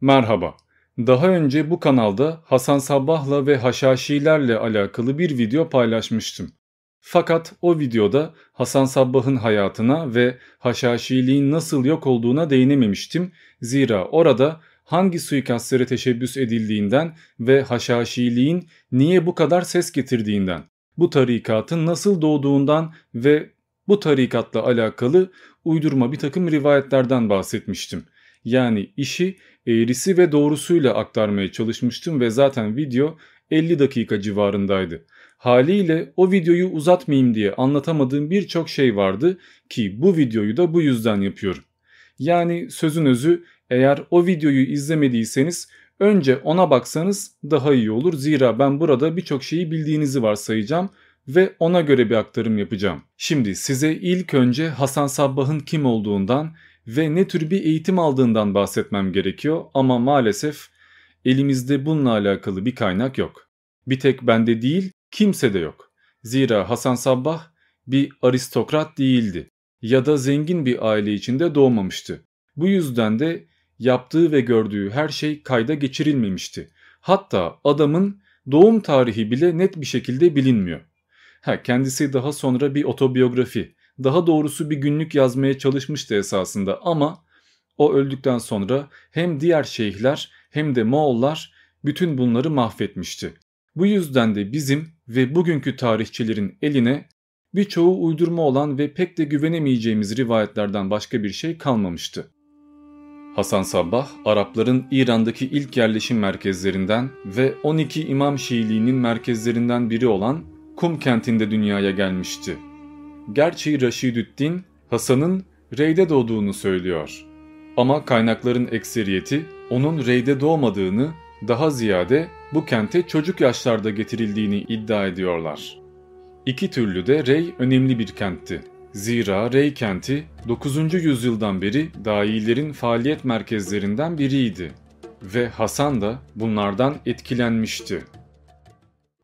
Merhaba. Daha önce bu kanalda Hasan Sabbah'la ve Haşhaşilerle alakalı bir video paylaşmıştım. Fakat o videoda Hasan Sabbah'ın hayatına ve Haşhaşiliğin nasıl yok olduğuna değinememiştim. Zira orada hangi suikastlere teşebbüs edildiğinden ve Haşhaşiliğin niye bu kadar ses getirdiğinden, bu tarikatın nasıl doğduğundan ve bu tarikatla alakalı uydurma bir takım rivayetlerden bahsetmiştim. Yani işi eğrisi ve doğrusuyla aktarmaya çalışmıştım ve zaten video 50 dakika civarındaydı. Haliyle o videoyu uzatmayayım diye anlatamadığım birçok şey vardı ki bu videoyu da bu yüzden yapıyorum. Yani sözün özü eğer o videoyu izlemediyseniz önce ona baksanız daha iyi olur. Zira ben burada birçok şeyi bildiğinizi varsayacağım ve ona göre bir aktarım yapacağım. Şimdi size ilk önce Hasan Sabbah'ın kim olduğundan ve ne tür bir eğitim aldığından bahsetmem gerekiyor ama maalesef elimizde bununla alakalı bir kaynak yok. Bir tek bende değil kimse de yok. Zira Hasan Sabbah bir aristokrat değildi ya da zengin bir aile içinde doğmamıştı. Bu yüzden de yaptığı ve gördüğü her şey kayda geçirilmemişti. Hatta adamın doğum tarihi bile net bir şekilde bilinmiyor. Ha, kendisi daha sonra bir otobiyografi, daha doğrusu bir günlük yazmaya çalışmıştı esasında ama o öldükten sonra hem diğer şeyhler hem de Moğollar bütün bunları mahvetmişti. Bu yüzden de bizim ve bugünkü tarihçilerin eline birçoğu uydurma olan ve pek de güvenemeyeceğimiz rivayetlerden başka bir şey kalmamıştı. Hasan Sabbah, Arapların İran'daki ilk yerleşim merkezlerinden ve 12 İmam Şiiliğinin merkezlerinden biri olan Kum kentinde dünyaya gelmişti. Gerçi Raşidüddin, Hasan'ın Rey'de doğduğunu söylüyor. Ama kaynakların ekseriyeti onun Rey'de doğmadığını, daha ziyade bu kente çocuk yaşlarda getirildiğini iddia ediyorlar. İki türlü de Rey önemli bir kentti. Zira Rey kenti 9. yüzyıldan beri dahilerin faaliyet merkezlerinden biriydi ve Hasan da bunlardan etkilenmişti.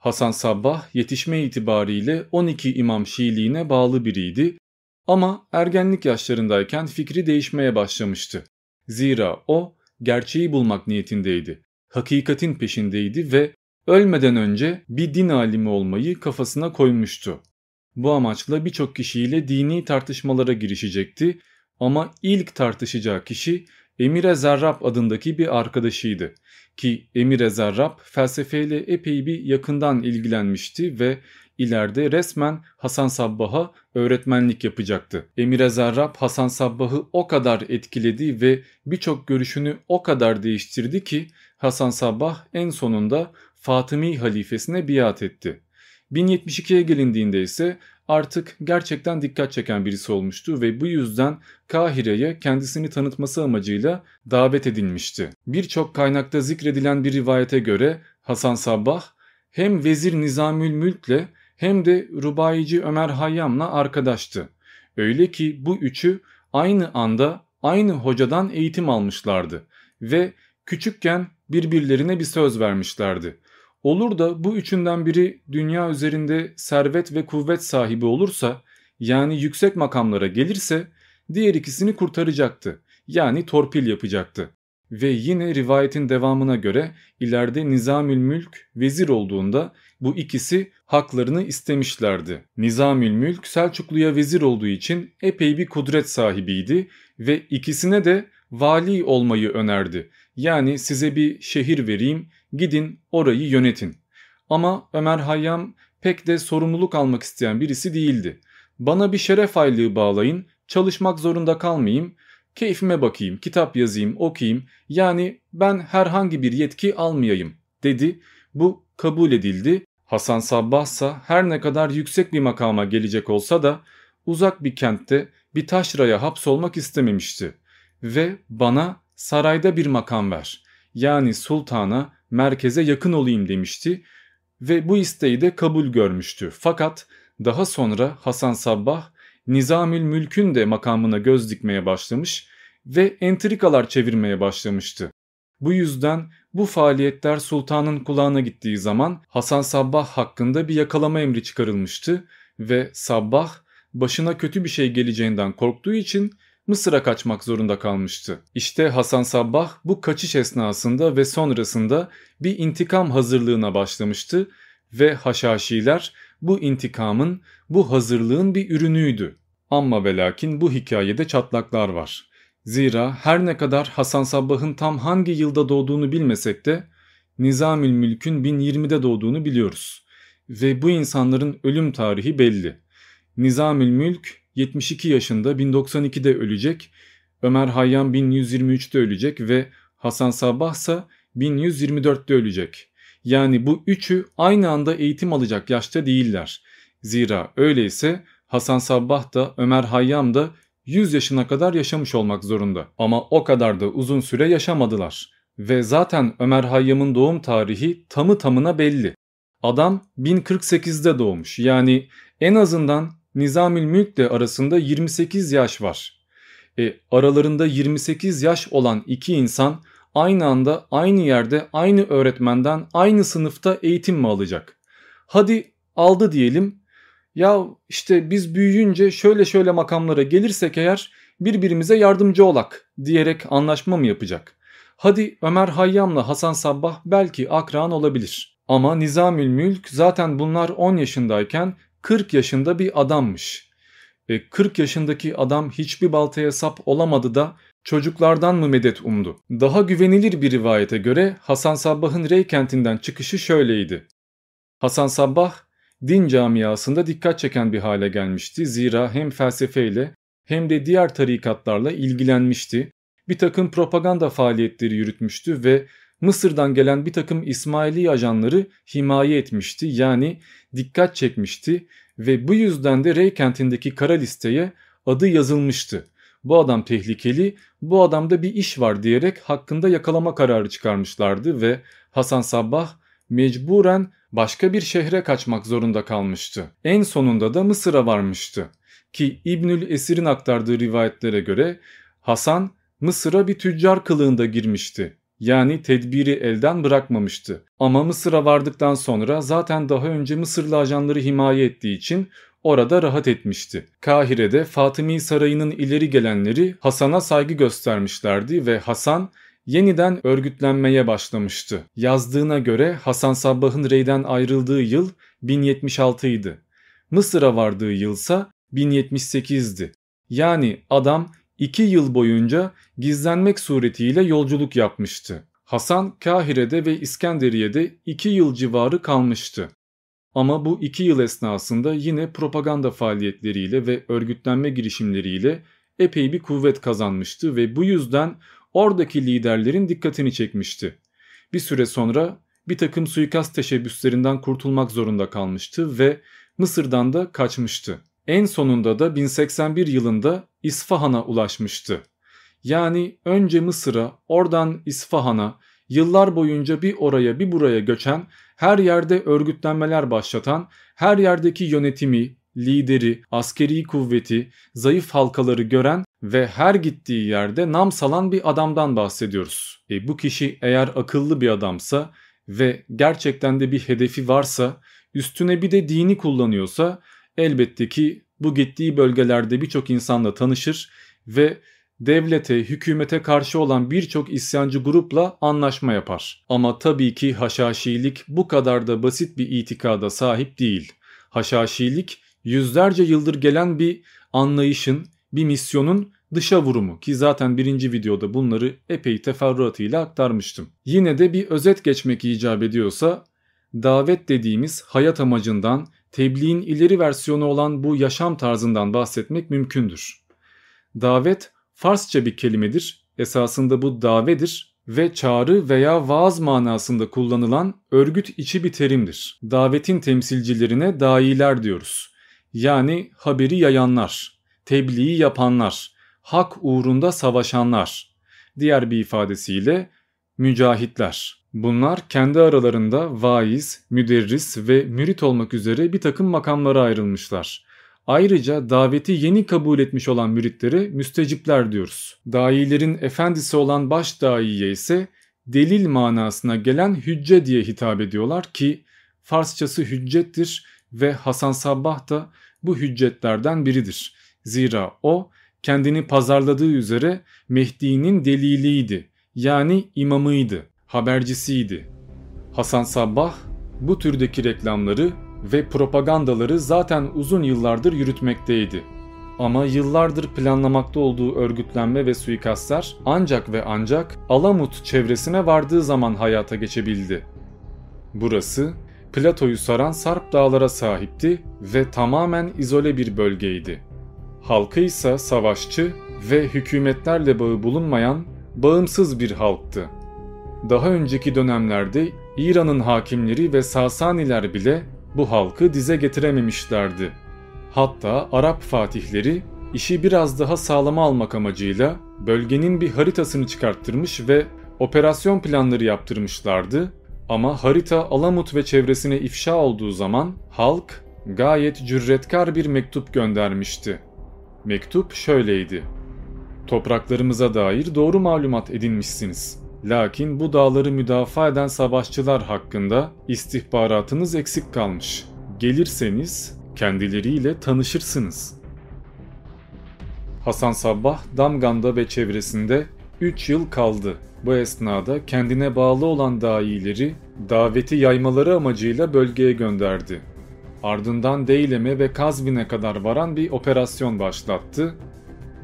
Hasan Sabbah yetişme itibariyle 12 İmam Şiiliğine bağlı biriydi ama ergenlik yaşlarındayken fikri değişmeye başlamıştı. Zira o gerçeği bulmak niyetindeydi, hakikatin peşindeydi ve ölmeden önce bir din alimi olmayı kafasına koymuştu. Bu amaçla birçok kişiyle dini tartışmalara girişecekti ama ilk tartışacağı kişi Emire Zerrab adındaki bir arkadaşıydı ki Emire Zerrab felsefeyle epey bir yakından ilgilenmişti ve ileride resmen Hasan Sabbah'a öğretmenlik yapacaktı. Emire Zerrab Hasan Sabbah'ı o kadar etkiledi ve birçok görüşünü o kadar değiştirdi ki Hasan Sabbah en sonunda Fatımi halifesine biat etti. 1072'ye gelindiğinde ise artık gerçekten dikkat çeken birisi olmuştu ve bu yüzden Kahire'ye kendisini tanıtması amacıyla davet edilmişti. Birçok kaynakta zikredilen bir rivayete göre Hasan Sabbah hem Vezir Nizamül Mülk'le hem de Rubayici Ömer Hayyam'la arkadaştı. Öyle ki bu üçü aynı anda aynı hocadan eğitim almışlardı ve küçükken birbirlerine bir söz vermişlerdi. Olur da bu üçünden biri dünya üzerinde servet ve kuvvet sahibi olursa yani yüksek makamlara gelirse diğer ikisini kurtaracaktı. Yani torpil yapacaktı. Ve yine rivayetin devamına göre ileride Nizamül Mülk vezir olduğunda bu ikisi haklarını istemişlerdi. Nizamül Mülk Selçuklu'ya vezir olduğu için epey bir kudret sahibiydi ve ikisine de vali olmayı önerdi. Yani size bir şehir vereyim gidin orayı yönetin. Ama Ömer Hayyam pek de sorumluluk almak isteyen birisi değildi. Bana bir şeref aylığı bağlayın, çalışmak zorunda kalmayayım, keyfime bakayım, kitap yazayım, okuyayım, yani ben herhangi bir yetki almayayım dedi. Bu kabul edildi. Hasan Sabbah ise her ne kadar yüksek bir makama gelecek olsa da uzak bir kentte bir taşraya hapsolmak istememişti. Ve bana sarayda bir makam ver. Yani sultana merkeze yakın olayım demişti ve bu isteği de kabul görmüştü. Fakat daha sonra Hasan Sabbah Nizamül Mülk'ün de makamına göz dikmeye başlamış ve entrikalar çevirmeye başlamıştı. Bu yüzden bu faaliyetler sultanın kulağına gittiği zaman Hasan Sabbah hakkında bir yakalama emri çıkarılmıştı ve Sabbah başına kötü bir şey geleceğinden korktuğu için Mısır'a kaçmak zorunda kalmıştı. İşte Hasan Sabbah bu kaçış esnasında ve sonrasında bir intikam hazırlığına başlamıştı ve Haşhaşiler bu intikamın, bu hazırlığın bir ürünüydü. Amma ve lakin bu hikayede çatlaklar var. Zira her ne kadar Hasan Sabbah'ın tam hangi yılda doğduğunu bilmesek de Nizamül Mülk'ün 1020'de doğduğunu biliyoruz. Ve bu insanların ölüm tarihi belli. Nizamül Mülk 72 yaşında 1092'de ölecek, Ömer Hayyam 1123'te ölecek ve Hasan Sabbah ise 1124'te ölecek. Yani bu üçü aynı anda eğitim alacak yaşta değiller. Zira öyleyse Hasan Sabbah da Ömer Hayyam da 100 yaşına kadar yaşamış olmak zorunda. Ama o kadar da uzun süre yaşamadılar. Ve zaten Ömer Hayyam'ın doğum tarihi tamı tamına belli. Adam 1048'de doğmuş. Yani en azından Nizamül Mülk de arasında 28 yaş var. E, aralarında 28 yaş olan iki insan aynı anda aynı yerde aynı öğretmenden aynı sınıfta eğitim mi alacak? Hadi aldı diyelim. Ya işte biz büyüyünce şöyle şöyle makamlara gelirsek eğer birbirimize yardımcı olak diyerek anlaşma mı yapacak? Hadi Ömer Hayyam'la Hasan Sabbah belki akran olabilir. Ama Nizamül Mülk zaten bunlar 10 yaşındayken 40 yaşında bir adammış. E 40 yaşındaki adam hiçbir baltaya sap olamadı da çocuklardan mı medet umdu? Daha güvenilir bir rivayete göre Hasan Sabbah'ın Rey kentinden çıkışı şöyleydi. Hasan Sabbah din camiasında dikkat çeken bir hale gelmişti. Zira hem felsefeyle hem de diğer tarikatlarla ilgilenmişti. Bir takım propaganda faaliyetleri yürütmüştü ve Mısır'dan gelen bir takım İsmaili ajanları himaye etmişti yani dikkat çekmişti ve bu yüzden de Rey kentindeki kara listeye adı yazılmıştı. Bu adam tehlikeli, bu adamda bir iş var diyerek hakkında yakalama kararı çıkarmışlardı ve Hasan Sabbah mecburen başka bir şehre kaçmak zorunda kalmıştı. En sonunda da Mısır'a varmıştı. Ki İbnül Esir'in aktardığı rivayetlere göre Hasan Mısır'a bir tüccar kılığında girmişti. Yani tedbiri elden bırakmamıştı. Ama Mısır'a vardıktan sonra zaten daha önce Mısırlı ajanları himaye ettiği için orada rahat etmişti. Kahire'de Fatımi Sarayı'nın ileri gelenleri Hasan'a saygı göstermişlerdi ve Hasan yeniden örgütlenmeye başlamıştı. Yazdığına göre Hasan Sabbah'ın reyden ayrıldığı yıl 1076 idi. Mısır'a vardığı yılsa 1078'di. Yani adam 2 yıl boyunca gizlenmek suretiyle yolculuk yapmıştı. Hasan Kahire'de ve İskenderiye'de 2 yıl civarı kalmıştı. Ama bu 2 yıl esnasında yine propaganda faaliyetleriyle ve örgütlenme girişimleriyle epey bir kuvvet kazanmıştı ve bu yüzden oradaki liderlerin dikkatini çekmişti. Bir süre sonra bir takım suikast teşebbüslerinden kurtulmak zorunda kalmıştı ve Mısır'dan da kaçmıştı. En sonunda da 1081 yılında İsfahan'a ulaşmıştı. Yani önce Mısır'a, oradan İsfahan'a, yıllar boyunca bir oraya bir buraya göçen, her yerde örgütlenmeler başlatan, her yerdeki yönetimi, lideri, askeri kuvveti, zayıf halkaları gören ve her gittiği yerde nam salan bir adamdan bahsediyoruz. E bu kişi eğer akıllı bir adamsa ve gerçekten de bir hedefi varsa, üstüne bir de dini kullanıyorsa elbette ki bu gittiği bölgelerde birçok insanla tanışır ve devlete, hükümete karşı olan birçok isyancı grupla anlaşma yapar. Ama tabii ki haşhaşilik bu kadar da basit bir itikada sahip değil. Haşhaşilik yüzlerce yıldır gelen bir anlayışın, bir misyonun dışa vurumu ki zaten birinci videoda bunları epey teferruatıyla aktarmıştım. Yine de bir özet geçmek icap ediyorsa davet dediğimiz hayat amacından tebliğin ileri versiyonu olan bu yaşam tarzından bahsetmek mümkündür. Davet Farsça bir kelimedir. Esasında bu davedir ve çağrı veya vaaz manasında kullanılan örgüt içi bir terimdir. Davetin temsilcilerine dailer diyoruz. Yani haberi yayanlar, tebliği yapanlar, hak uğrunda savaşanlar. Diğer bir ifadesiyle mücahitler. Bunlar kendi aralarında vaiz, müderris ve mürit olmak üzere bir takım makamlara ayrılmışlar. Ayrıca daveti yeni kabul etmiş olan müritlere müstecipler diyoruz. Dailerin efendisi olan baş daiye ise delil manasına gelen hücce diye hitap ediyorlar ki Farsçası hüccettir ve Hasan Sabbah da bu hüccetlerden biridir. Zira o kendini pazarladığı üzere Mehdi'nin deliliydi. Yani imamıydı, habercisiydi. Hasan Sabbah bu türdeki reklamları ve propagandaları zaten uzun yıllardır yürütmekteydi. Ama yıllardır planlamakta olduğu örgütlenme ve suikastlar ancak ve ancak Alamut çevresine vardığı zaman hayata geçebildi. Burası platoyu saran Sarp dağlara sahipti ve tamamen izole bir bölgeydi. Halkı ise savaşçı ve hükümetlerle bağı bulunmayan bağımsız bir halktı. Daha önceki dönemlerde İran'ın hakimleri ve Sasaniler bile bu halkı dize getirememişlerdi. Hatta Arap fatihleri işi biraz daha sağlama almak amacıyla bölgenin bir haritasını çıkarttırmış ve operasyon planları yaptırmışlardı. Ama harita Alamut ve çevresine ifşa olduğu zaman halk gayet cüretkar bir mektup göndermişti. Mektup şöyleydi. Topraklarımıza dair doğru malumat edinmişsiniz. Lakin bu dağları müdafaa eden savaşçılar hakkında istihbaratınız eksik kalmış. Gelirseniz kendileriyle tanışırsınız. Hasan Sabbah Damgan'da ve çevresinde 3 yıl kaldı. Bu esnada kendine bağlı olan dayileri daveti yaymaları amacıyla bölgeye gönderdi. Ardından Deylem'e ve Kazvin'e kadar varan bir operasyon başlattı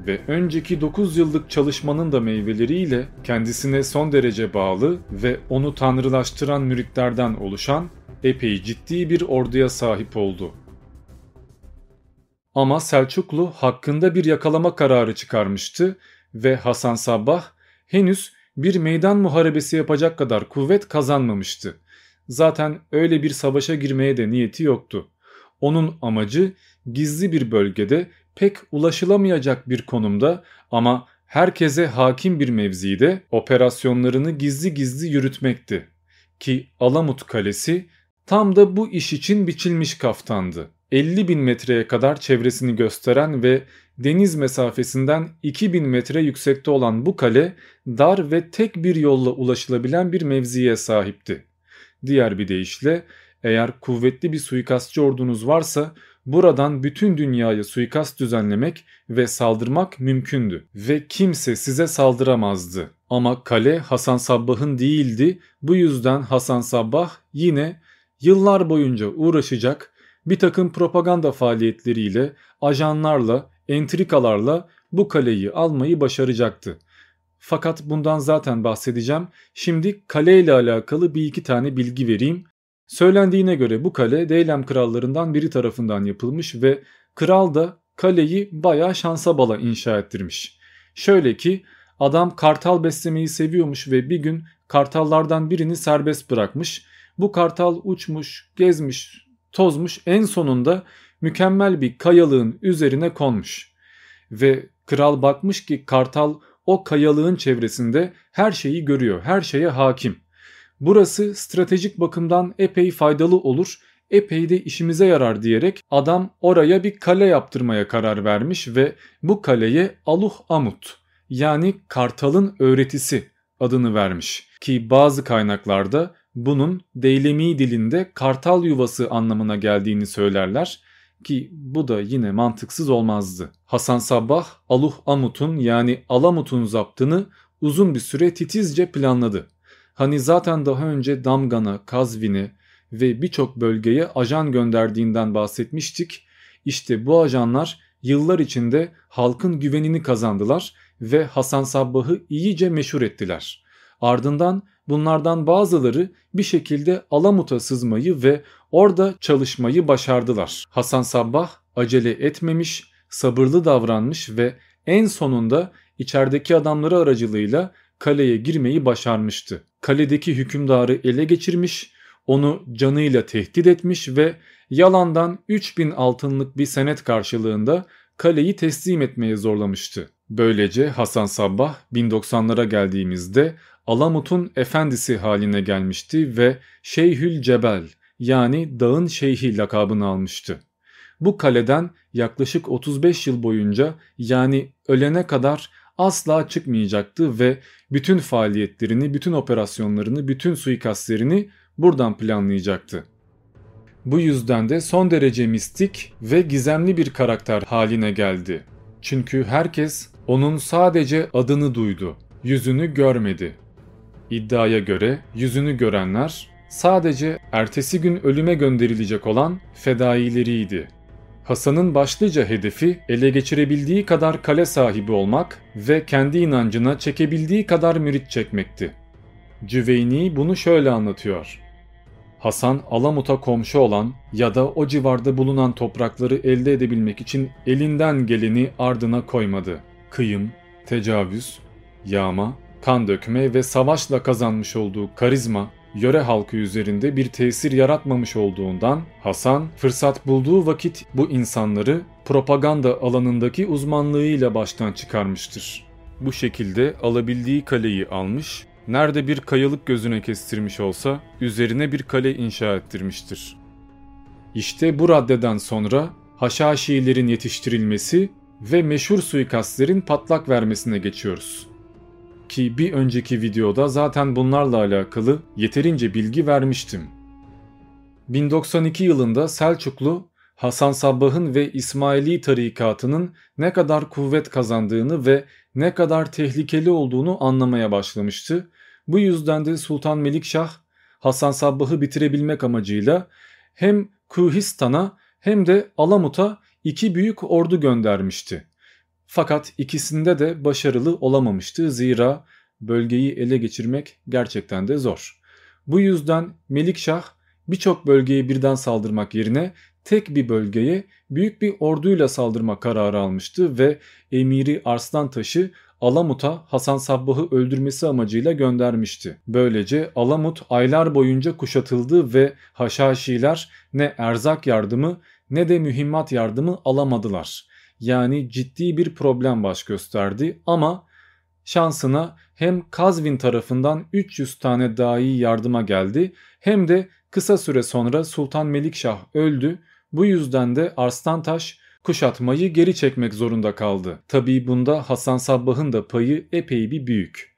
ve önceki 9 yıllık çalışmanın da meyveleriyle kendisine son derece bağlı ve onu tanrılaştıran müritlerden oluşan epey ciddi bir orduya sahip oldu. Ama Selçuklu hakkında bir yakalama kararı çıkarmıştı ve Hasan Sabbah henüz bir meydan muharebesi yapacak kadar kuvvet kazanmamıştı. Zaten öyle bir savaşa girmeye de niyeti yoktu. Onun amacı gizli bir bölgede pek ulaşılamayacak bir konumda ama herkese hakim bir mevzide operasyonlarını gizli gizli yürütmekti. Ki Alamut Kalesi tam da bu iş için biçilmiş kaftandı. 50 bin metreye kadar çevresini gösteren ve deniz mesafesinden 2000 metre yüksekte olan bu kale dar ve tek bir yolla ulaşılabilen bir mevziye sahipti. Diğer bir deyişle eğer kuvvetli bir suikastçı ordunuz varsa buradan bütün dünyaya suikast düzenlemek ve saldırmak mümkündü ve kimse size saldıramazdı. Ama kale Hasan Sabbah'ın değildi. Bu yüzden Hasan Sabbah yine yıllar boyunca uğraşacak bir takım propaganda faaliyetleriyle, ajanlarla, entrikalarla bu kaleyi almayı başaracaktı. Fakat bundan zaten bahsedeceğim. Şimdi kale ile alakalı bir iki tane bilgi vereyim. Söylendiğine göre bu kale Deylem krallarından biri tarafından yapılmış ve kral da kaleyi bayağı şansa bala inşa ettirmiş. Şöyle ki adam kartal beslemeyi seviyormuş ve bir gün kartallardan birini serbest bırakmış. Bu kartal uçmuş, gezmiş, tozmuş en sonunda mükemmel bir kayalığın üzerine konmuş. Ve kral bakmış ki kartal o kayalığın çevresinde her şeyi görüyor, her şeye hakim. Burası stratejik bakımdan epey faydalı olur, epey de işimize yarar diyerek adam oraya bir kale yaptırmaya karar vermiş ve bu kaleye Aluh Amut yani Kartal'ın öğretisi adını vermiş ki bazı kaynaklarda bunun Deylemi dilinde kartal yuvası anlamına geldiğini söylerler ki bu da yine mantıksız olmazdı. Hasan Sabbah Aluh Amut'un yani Alamut'un zaptını uzun bir süre titizce planladı. Hani zaten daha önce Damgan'a, Kazvin'e ve birçok bölgeye ajan gönderdiğinden bahsetmiştik. İşte bu ajanlar yıllar içinde halkın güvenini kazandılar ve Hasan Sabbah'ı iyice meşhur ettiler. Ardından bunlardan bazıları bir şekilde Alamut'a sızmayı ve orada çalışmayı başardılar. Hasan Sabbah acele etmemiş, sabırlı davranmış ve en sonunda içerideki adamları aracılığıyla kaleye girmeyi başarmıştı. Kaledeki hükümdarı ele geçirmiş, onu canıyla tehdit etmiş ve yalandan 3000 altınlık bir senet karşılığında kaleyi teslim etmeye zorlamıştı. Böylece Hasan Sabbah 1090'lara geldiğimizde Alamut'un efendisi haline gelmişti ve Şeyhül Cebel yani dağın şeyhi lakabını almıştı. Bu kaleden yaklaşık 35 yıl boyunca yani ölene kadar asla çıkmayacaktı ve bütün faaliyetlerini, bütün operasyonlarını, bütün suikastlerini buradan planlayacaktı. Bu yüzden de son derece mistik ve gizemli bir karakter haline geldi. Çünkü herkes onun sadece adını duydu, yüzünü görmedi. İddiaya göre yüzünü görenler sadece ertesi gün ölüme gönderilecek olan fedaileriydi. Hasan'ın başlıca hedefi ele geçirebildiği kadar kale sahibi olmak ve kendi inancına çekebildiği kadar mürit çekmekti. Cüveyni bunu şöyle anlatıyor. Hasan Alamut'a komşu olan ya da o civarda bulunan toprakları elde edebilmek için elinden geleni ardına koymadı. Kıyım, tecavüz, yağma, kan dökme ve savaşla kazanmış olduğu karizma, yöre halkı üzerinde bir tesir yaratmamış olduğundan Hasan fırsat bulduğu vakit bu insanları propaganda alanındaki uzmanlığıyla baştan çıkarmıştır. Bu şekilde alabildiği kaleyi almış, nerede bir kayalık gözüne kestirmiş olsa üzerine bir kale inşa ettirmiştir. İşte bu raddeden sonra Haşhaşilerin yetiştirilmesi ve meşhur suikastlerin patlak vermesine geçiyoruz. Ki bir önceki videoda zaten bunlarla alakalı yeterince bilgi vermiştim. 1092 yılında Selçuklu Hasan Sabbah'ın ve İsmaili tarikatının ne kadar kuvvet kazandığını ve ne kadar tehlikeli olduğunu anlamaya başlamıştı. Bu yüzden de Sultan Melikşah Hasan Sabbah'ı bitirebilmek amacıyla hem Kuhistan'a hem de Alamut'a iki büyük ordu göndermişti. Fakat ikisinde de başarılı olamamıştı zira bölgeyi ele geçirmek gerçekten de zor. Bu yüzden Melikşah birçok bölgeye birden saldırmak yerine tek bir bölgeye büyük bir orduyla saldırma kararı almıştı ve emiri Arslantaş'ı Alamut'a Hasan Sabbah'ı öldürmesi amacıyla göndermişti. Böylece Alamut aylar boyunca kuşatıldı ve Haşhaşiler ne erzak yardımı ne de mühimmat yardımı alamadılar. Yani ciddi bir problem baş gösterdi ama şansına hem Kazvin tarafından 300 tane dahi yardıma geldi hem de kısa süre sonra Sultan Melikşah öldü. Bu yüzden de Arslantaş kuşatmayı geri çekmek zorunda kaldı. Tabii bunda Hasan Sabbah'ın da payı epey bir büyük.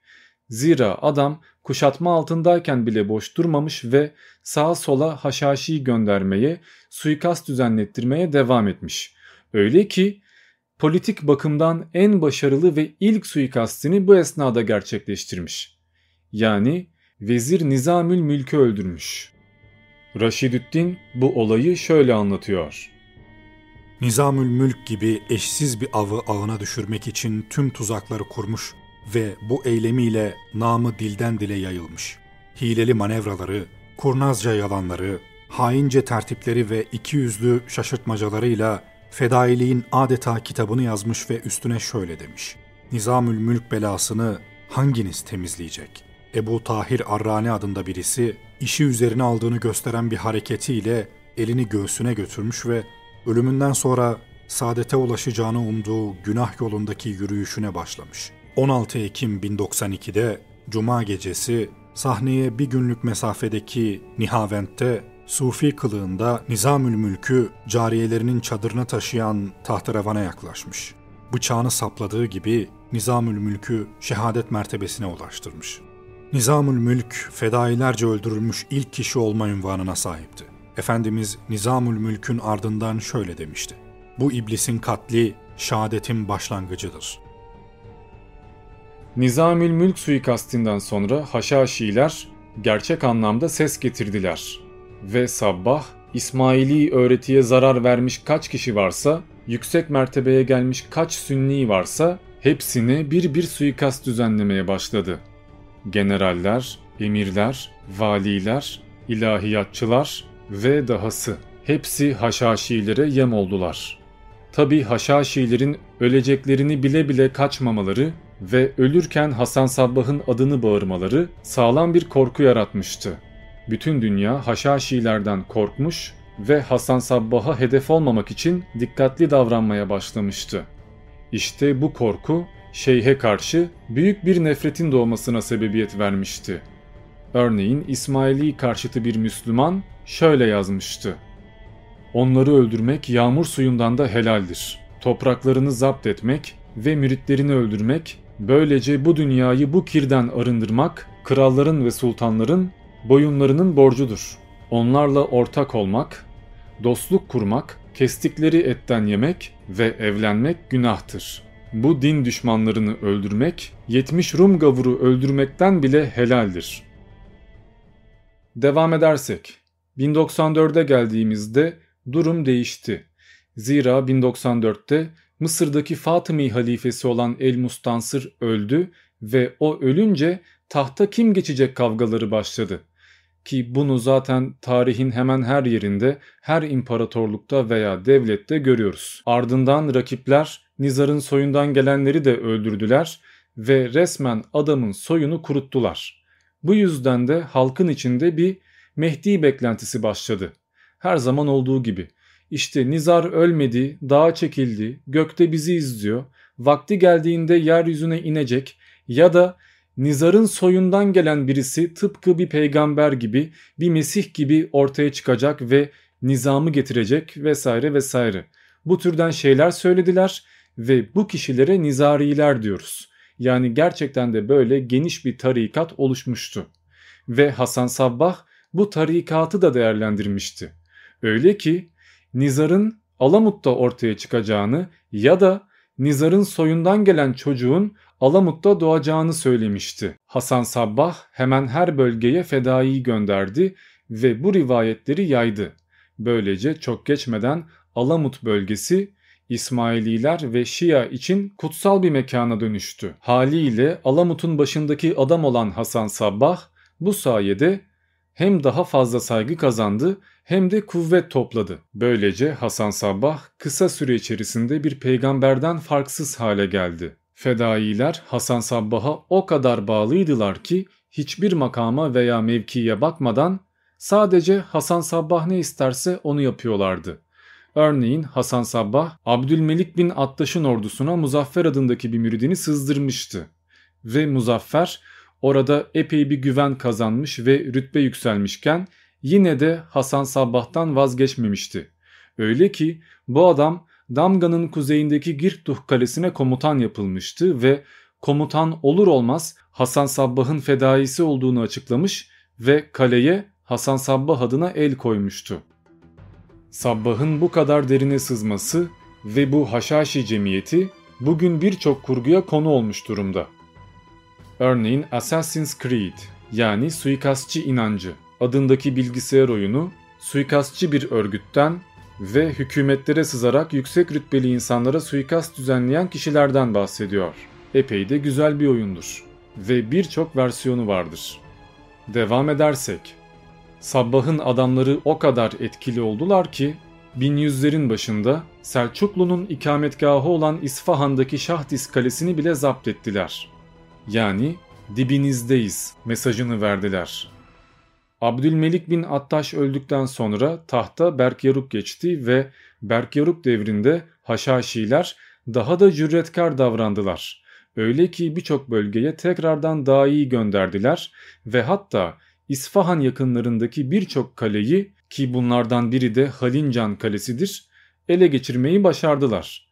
Zira adam kuşatma altındayken bile boş durmamış ve sağa sola haşhaşi göndermeye, suikast düzenlettirmeye devam etmiş. Öyle ki politik bakımdan en başarılı ve ilk suikastini bu esnada gerçekleştirmiş. Yani Vezir Nizamül Mülk'ü öldürmüş. Raşidüddin bu olayı şöyle anlatıyor. Nizamül Mülk gibi eşsiz bir avı ağına düşürmek için tüm tuzakları kurmuş ve bu eylemiyle namı dilden dile yayılmış. Hileli manevraları, kurnazca yalanları, haince tertipleri ve ikiyüzlü şaşırtmacalarıyla fedailiğin adeta kitabını yazmış ve üstüne şöyle demiş. Nizamül Mülk belasını hanginiz temizleyecek? Ebu Tahir Arrani adında birisi işi üzerine aldığını gösteren bir hareketiyle elini göğsüne götürmüş ve ölümünden sonra saadete ulaşacağını umduğu günah yolundaki yürüyüşüne başlamış. 16 Ekim 1092'de Cuma gecesi sahneye bir günlük mesafedeki Nihavent'te Sufi kılığında Nizamül Mülk'ü cariyelerinin çadırına taşıyan tahterevana yaklaşmış. Bıçağını sapladığı gibi Nizamül Mülk'ü şehadet mertebesine ulaştırmış. Nizamül Mülk fedailerce öldürülmüş ilk kişi olma ünvanına sahipti. Efendimiz Nizamül Mülk'ün ardından şöyle demişti. Bu iblisin katli şehadetin başlangıcıdır. Nizamül Mülk suikastinden sonra Haşhaşiler gerçek anlamda ses getirdiler. Ve Sabbah, İsmaili öğretiye zarar vermiş kaç kişi varsa, yüksek mertebeye gelmiş kaç sünni varsa hepsine bir bir suikast düzenlemeye başladı. Generaller, emirler, valiler, ilahiyatçılar ve dahası hepsi Haşhaşilere yem oldular. Tabi Haşhaşilerin öleceklerini bile bile kaçmamaları ve ölürken Hasan Sabbah'ın adını bağırmaları sağlam bir korku yaratmıştı. Bütün dünya Haşhaşilerden korkmuş ve Hasan Sabbah'a hedef olmamak için dikkatli davranmaya başlamıştı. İşte bu korku şeyhe karşı büyük bir nefretin doğmasına sebebiyet vermişti. Örneğin İsmaili karşıtı bir Müslüman şöyle yazmıştı. Onları öldürmek yağmur suyundan da helaldir. Topraklarını zapt etmek ve müritlerini öldürmek, böylece bu dünyayı bu kirden arındırmak, kralların ve sultanların boyunlarının borcudur. Onlarla ortak olmak, dostluk kurmak, Kestikleri etten yemek ve evlenmek günahtır. Bu din düşmanlarını öldürmek, 70 Rum gavuru öldürmekten bile helaldir. Devam edersek, 1094'e geldiğimizde durum değişti. Zira 1094'te Mısır'daki Fatımi halifesi olan El Mustansır öldü ve o ölünce tahta kim geçecek kavgaları başladı. Ki bunu zaten tarihin hemen her yerinde, her imparatorlukta veya devlette görüyoruz. Ardından rakipler Nizar'ın soyundan gelenleri de öldürdüler ve resmen adamın soyunu kuruttular. Bu yüzden de halkın içinde bir Mehdi beklentisi başladı. Her zaman olduğu gibi. İşte Nizar ölmedi, dağa çekildi, gökte bizi izliyor, vakti geldiğinde yeryüzüne inecek ya da Nizar'ın soyundan gelen birisi tıpkı bir peygamber gibi, bir mesih gibi ortaya çıkacak ve nizamı getirecek vesaire vesaire. Bu türden şeyler söylediler ve bu kişilere nizariler diyoruz. Yani gerçekten de böyle geniş bir tarikat oluşmuştu. Ve Hasan Sabbah bu tarikatı da değerlendirmişti. Öyle ki Nizar'ın Alamut'ta ortaya çıkacağını ya da Nizar'ın soyundan gelen çocuğun Alamut'ta doğacağını söylemişti. Hasan Sabbah hemen her bölgeye fedaiyi gönderdi ve bu rivayetleri yaydı. Böylece çok geçmeden Alamut bölgesi İsmaililer ve Şia için kutsal bir mekana dönüştü. Haliyle Alamut'un başındaki adam olan Hasan Sabbah bu sayede hem daha fazla saygı kazandı hem de kuvvet topladı. Böylece Hasan Sabbah kısa süre içerisinde bir peygamberden farksız hale geldi. Fedailer Hasan Sabbah'a o kadar bağlıydılar ki hiçbir makama veya mevkiye bakmadan sadece Hasan Sabbah ne isterse onu yapıyorlardı. Örneğin Hasan Sabbah Abdülmelik bin Attaş'ın ordusuna Muzaffer adındaki bir müridini sızdırmıştı. Ve Muzaffer orada epey bir güven kazanmış ve rütbe yükselmişken yine de Hasan Sabbah'tan vazgeçmemişti. Öyle ki bu adam Damga'nın kuzeyindeki Girtuh kalesine komutan yapılmıştı ve komutan olur olmaz Hasan Sabbah'ın fedaisi olduğunu açıklamış ve kaleye Hasan Sabbah adına el koymuştu. Sabbah'ın bu kadar derine sızması ve bu haşhaşi cemiyeti bugün birçok kurguya konu olmuş durumda. Örneğin Assassin's Creed yani suikastçı inancı adındaki bilgisayar oyunu suikastçı bir örgütten ve hükümetlere sızarak yüksek rütbeli insanlara suikast düzenleyen kişilerden bahsediyor. Epey de güzel bir oyundur ve birçok versiyonu vardır. Devam edersek, Sabbah'ın adamları o kadar etkili oldular ki 1100'lerin başında Selçuklu'nun ikametgahı olan İsfahan'daki Şahdis Kalesi'ni bile zapt ettiler. Yani dibinizdeyiz mesajını verdiler. Abdülmelik bin Attaş öldükten sonra tahta Berkyaruk geçti ve Berkyaruk devrinde Haşhaşiler daha da cüretkar davrandılar. Öyle ki birçok bölgeye tekrardan dahi gönderdiler ve hatta İsfahan yakınlarındaki birçok kaleyi ki bunlardan biri de Halincan Kalesi'dir ele geçirmeyi başardılar.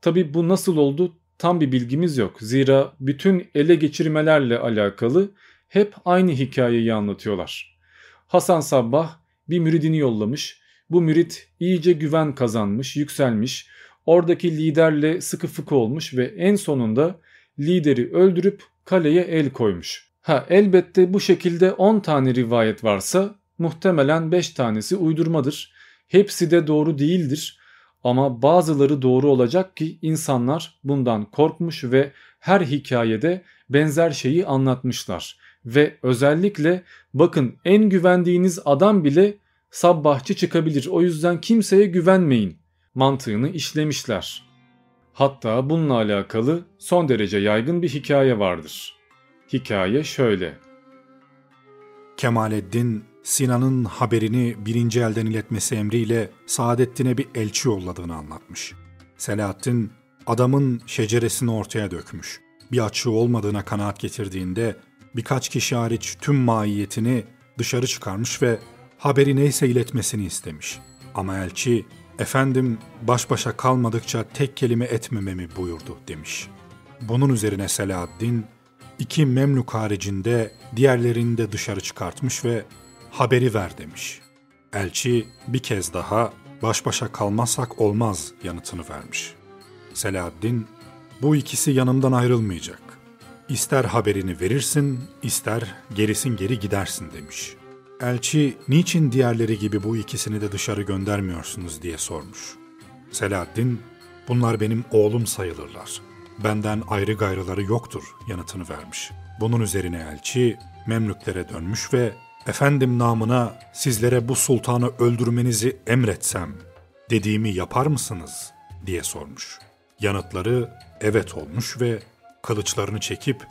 Tabi bu nasıl oldu tam bir bilgimiz yok. Zira bütün ele geçirmelerle alakalı hep aynı hikayeyi anlatıyorlar. Hasan Sabbah bir müridini yollamış. Bu mürit iyice güven kazanmış, yükselmiş. Oradaki liderle sıkı fıkı olmuş ve en sonunda lideri öldürüp kaleye el koymuş. Ha elbette bu şekilde 10 tane rivayet varsa muhtemelen 5 tanesi uydurmadır. Hepsi de doğru değildir. Ama bazıları doğru olacak ki insanlar bundan korkmuş ve her hikayede benzer şeyi anlatmışlar ve özellikle bakın en güvendiğiniz adam bile sabbahçı çıkabilir. O yüzden kimseye güvenmeyin mantığını işlemişler. Hatta bununla alakalı son derece yaygın bir hikaye vardır. Hikaye şöyle. Kemaleddin Sinan'ın haberini birinci elden iletmesi emriyle Saadettin'e bir elçi yolladığını anlatmış. Selahattin adamın şeceresini ortaya dökmüş. Bir açığı olmadığına kanaat getirdiğinde birkaç kişi hariç tüm mahiyetini dışarı çıkarmış ve haberi neyse iletmesini istemiş. Ama elçi, efendim baş başa kalmadıkça tek kelime etmememi buyurdu demiş. Bunun üzerine Selahaddin, iki Memluk haricinde diğerlerini de dışarı çıkartmış ve haberi ver demiş. Elçi bir kez daha baş başa kalmazsak olmaz yanıtını vermiş. Selahaddin, bu ikisi yanımdan ayrılmayacak. İster haberini verirsin, ister gerisin geri gidersin demiş. Elçi, niçin diğerleri gibi bu ikisini de dışarı göndermiyorsunuz diye sormuş. Selahaddin, bunlar benim oğlum sayılırlar. Benden ayrı gayrıları yoktur yanıtını vermiş. Bunun üzerine elçi Memlüklere dönmüş ve efendim namına sizlere bu sultanı öldürmenizi emretsem dediğimi yapar mısınız diye sormuş. Yanıtları evet olmuş ve kılıçlarını çekip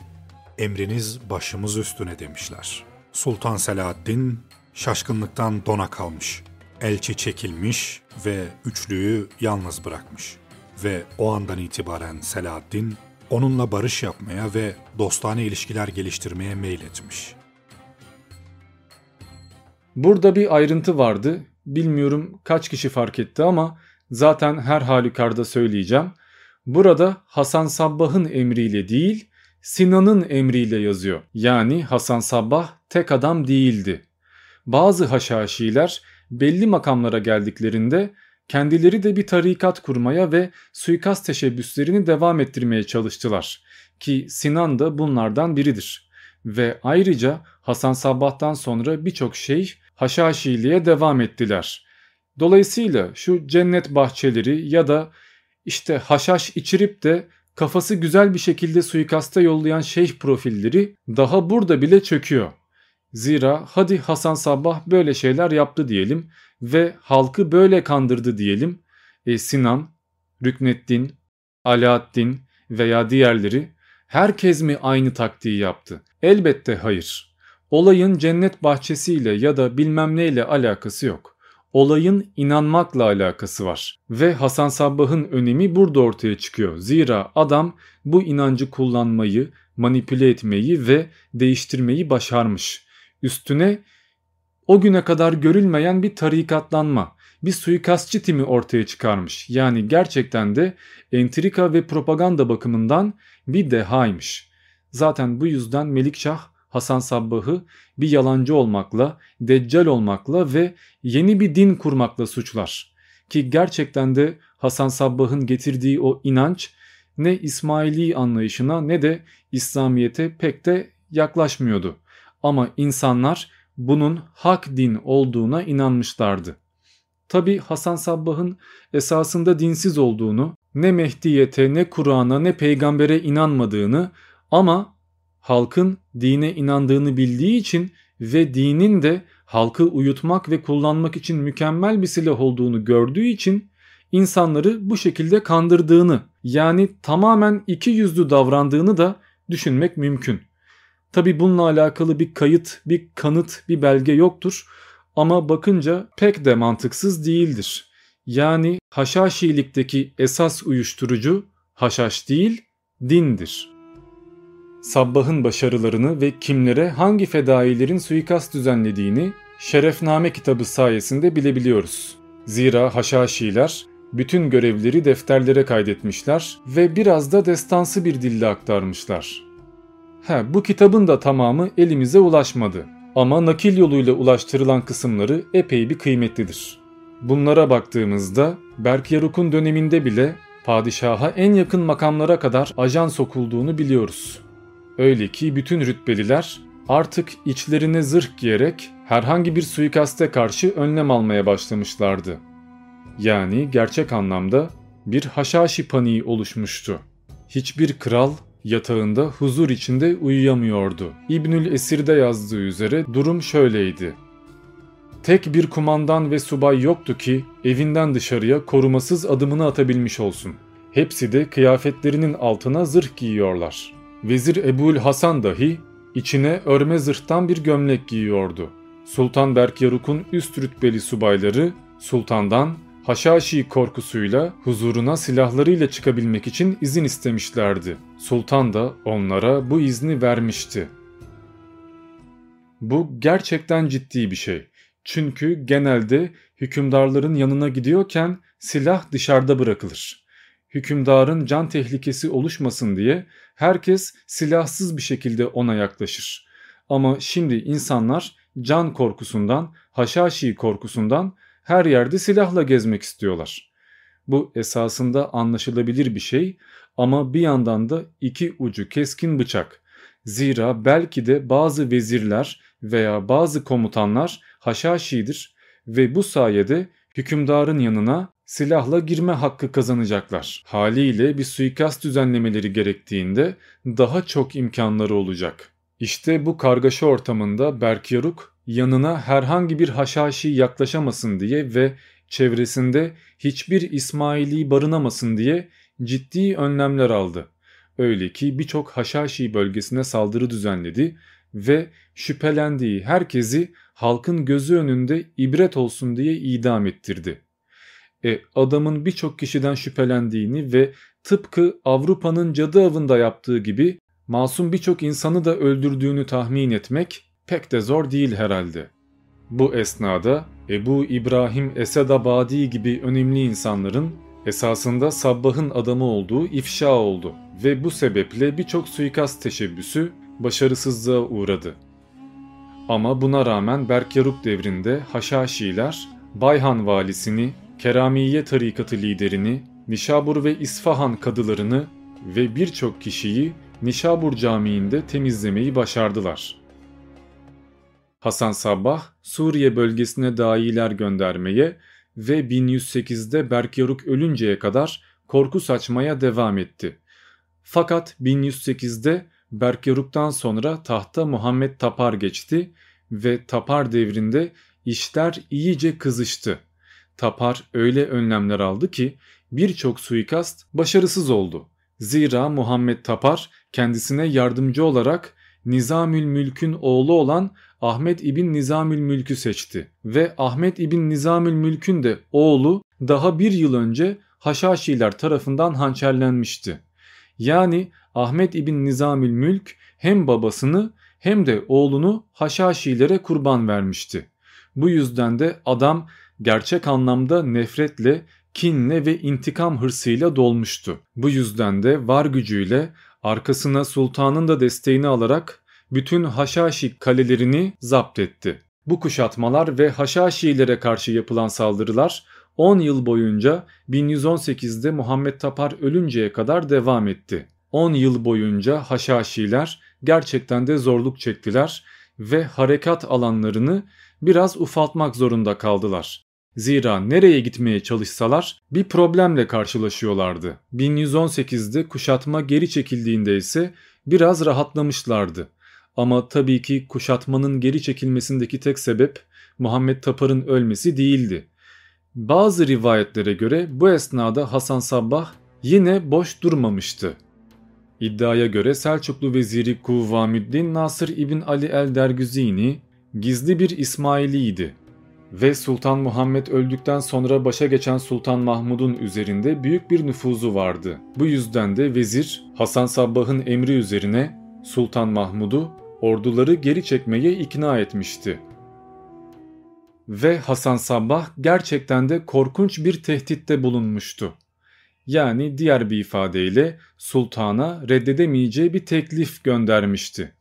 emriniz başımız üstüne demişler. Sultan Selahaddin şaşkınlıktan dona kalmış. Elçi çekilmiş ve üçlüyü yalnız bırakmış. Ve o andan itibaren Selahaddin onunla barış yapmaya ve dostane ilişkiler geliştirmeye meyletmiş. Burada bir ayrıntı vardı. Bilmiyorum kaç kişi fark etti ama zaten her halükarda söyleyeceğim. Burada Hasan Sabbah'ın emriyle değil, Sinan'ın emriyle yazıyor. Yani Hasan Sabbah tek adam değildi. Bazı haşhaşiler belli makamlara geldiklerinde kendileri de bir tarikat kurmaya ve suikast teşebbüslerini devam ettirmeye çalıştılar. Ki Sinan da bunlardan biridir. Ve ayrıca Hasan Sabbah'tan sonra birçok şey haşhaşiliğe devam ettiler. Dolayısıyla şu cennet bahçeleri ya da işte haşhaş içirip de kafası güzel bir şekilde suikasta yollayan şeyh profilleri daha burada bile çöküyor. Zira hadi Hasan Sabbah böyle şeyler yaptı diyelim ve halkı böyle kandırdı diyelim. E, Sinan, Rükneddin, Alaaddin veya diğerleri herkes mi aynı taktiği yaptı? Elbette hayır. Olayın cennet bahçesiyle ya da bilmem neyle alakası yok olayın inanmakla alakası var. Ve Hasan Sabbah'ın önemi burada ortaya çıkıyor. Zira adam bu inancı kullanmayı, manipüle etmeyi ve değiştirmeyi başarmış. Üstüne o güne kadar görülmeyen bir tarikatlanma, bir suikastçı timi ortaya çıkarmış. Yani gerçekten de entrika ve propaganda bakımından bir dehaymış. Zaten bu yüzden Melikşah Hasan Sabbah'ı bir yalancı olmakla, deccal olmakla ve yeni bir din kurmakla suçlar. Ki gerçekten de Hasan Sabbah'ın getirdiği o inanç ne İsmaili anlayışına ne de İslamiyet'e pek de yaklaşmıyordu. Ama insanlar bunun hak din olduğuna inanmışlardı. Tabi Hasan Sabbah'ın esasında dinsiz olduğunu, ne Mehdiyete, ne Kur'an'a, ne peygambere inanmadığını ama halkın dine inandığını bildiği için ve dinin de halkı uyutmak ve kullanmak için mükemmel bir silah olduğunu gördüğü için insanları bu şekilde kandırdığını yani tamamen iki yüzlü davrandığını da düşünmek mümkün. Tabi bununla alakalı bir kayıt, bir kanıt, bir belge yoktur ama bakınca pek de mantıksız değildir. Yani haşhaşilikteki esas uyuşturucu haşhaş değil dindir. Sabbah'ın başarılarını ve kimlere hangi fedailerin suikast düzenlediğini Şerefname kitabı sayesinde bilebiliyoruz. Zira Haşhaşiler bütün görevleri defterlere kaydetmişler ve biraz da destansı bir dille aktarmışlar. He, bu kitabın da tamamı elimize ulaşmadı ama nakil yoluyla ulaştırılan kısımları epey bir kıymetlidir. Bunlara baktığımızda Berkyaruk'un döneminde bile padişaha en yakın makamlara kadar ajan sokulduğunu biliyoruz. Öyle ki bütün rütbeliler artık içlerine zırh giyerek herhangi bir suikaste karşı önlem almaya başlamışlardı. Yani gerçek anlamda bir haşhaşi paniği oluşmuştu. Hiçbir kral yatağında huzur içinde uyuyamıyordu. İbnül Esir'de yazdığı üzere durum şöyleydi. Tek bir kumandan ve subay yoktu ki evinden dışarıya korumasız adımını atabilmiş olsun. Hepsi de kıyafetlerinin altına zırh giyiyorlar. Vezir Ebul Hasan dahi içine örme zırhtan bir gömlek giyiyordu. Sultan Berkyaruk'un üst rütbeli subayları sultandan Haşhaşi korkusuyla huzuruna silahlarıyla çıkabilmek için izin istemişlerdi. Sultan da onlara bu izni vermişti. Bu gerçekten ciddi bir şey. Çünkü genelde hükümdarların yanına gidiyorken silah dışarıda bırakılır hükümdarın can tehlikesi oluşmasın diye herkes silahsız bir şekilde ona yaklaşır. Ama şimdi insanlar can korkusundan, haşhaşi korkusundan her yerde silahla gezmek istiyorlar. Bu esasında anlaşılabilir bir şey ama bir yandan da iki ucu keskin bıçak. Zira belki de bazı vezirler veya bazı komutanlar haşhaşidir ve bu sayede hükümdarın yanına silahla girme hakkı kazanacaklar. Haliyle bir suikast düzenlemeleri gerektiğinde daha çok imkanları olacak. İşte bu kargaşa ortamında Berkyaruk yanına herhangi bir haşhaşi yaklaşamasın diye ve çevresinde hiçbir İsmaili barınamasın diye ciddi önlemler aldı. Öyle ki birçok Haşhaşi bölgesine saldırı düzenledi ve şüphelendiği herkesi halkın gözü önünde ibret olsun diye idam ettirdi. E, adamın birçok kişiden şüphelendiğini ve tıpkı Avrupa'nın cadı avında yaptığı gibi masum birçok insanı da öldürdüğünü tahmin etmek pek de zor değil herhalde. Bu esnada Ebu İbrahim Esedabadi gibi önemli insanların esasında Sabbah'ın adamı olduğu ifşa oldu ve bu sebeple birçok suikast teşebbüsü başarısızlığa uğradı. Ama buna rağmen Berkyaruk devrinde Haşhaşiler Bayhan valisini, Keramiye tarikatı liderini, Nişabur ve İsfahan kadılarını ve birçok kişiyi Nişabur Camii'nde temizlemeyi başardılar. Hasan Sabbah Suriye bölgesine dahiler göndermeye ve 1108'de Berkyaruk ölünceye kadar korku saçmaya devam etti. Fakat 1108'de Berkyaruk'tan sonra tahta Muhammed Tapar geçti ve Tapar devrinde işler iyice kızıştı. Tapar öyle önlemler aldı ki birçok suikast başarısız oldu. Zira Muhammed Tapar kendisine yardımcı olarak Nizamül Mülk'ün oğlu olan Ahmet İbn Nizamül Mülk'ü seçti ve Ahmet İbn Nizamül Mülk'ün de oğlu daha bir yıl önce Haşhaşiler tarafından hançerlenmişti. Yani Ahmet İbn Nizamül Mülk hem babasını hem de oğlunu Haşhaşilere kurban vermişti. Bu yüzden de adam gerçek anlamda nefretle, kinle ve intikam hırsıyla dolmuştu. Bu yüzden de var gücüyle arkasına sultanın da desteğini alarak bütün Haşhaşi kalelerini zapt etti. Bu kuşatmalar ve Haşhaşilere karşı yapılan saldırılar 10 yıl boyunca 1118'de Muhammed Tapar ölünceye kadar devam etti. 10 yıl boyunca Haşhaşiler gerçekten de zorluk çektiler ve harekat alanlarını biraz ufaltmak zorunda kaldılar. Zira nereye gitmeye çalışsalar bir problemle karşılaşıyorlardı. 1118'de kuşatma geri çekildiğinde ise biraz rahatlamışlardı. Ama tabii ki kuşatmanın geri çekilmesindeki tek sebep Muhammed Tapar'ın ölmesi değildi. Bazı rivayetlere göre bu esnada Hasan Sabbah yine boş durmamıştı. İddiaya göre Selçuklu veziri Kuvvamüddin Nasır İbn Ali el Dergüzini gizli bir İsmailiydi ve Sultan Muhammed öldükten sonra başa geçen Sultan Mahmud'un üzerinde büyük bir nüfuzu vardı. Bu yüzden de vezir Hasan Sabbah'ın emri üzerine Sultan Mahmud'u orduları geri çekmeye ikna etmişti. Ve Hasan Sabbah gerçekten de korkunç bir tehditte bulunmuştu. Yani diğer bir ifadeyle sultana reddedemeyeceği bir teklif göndermişti.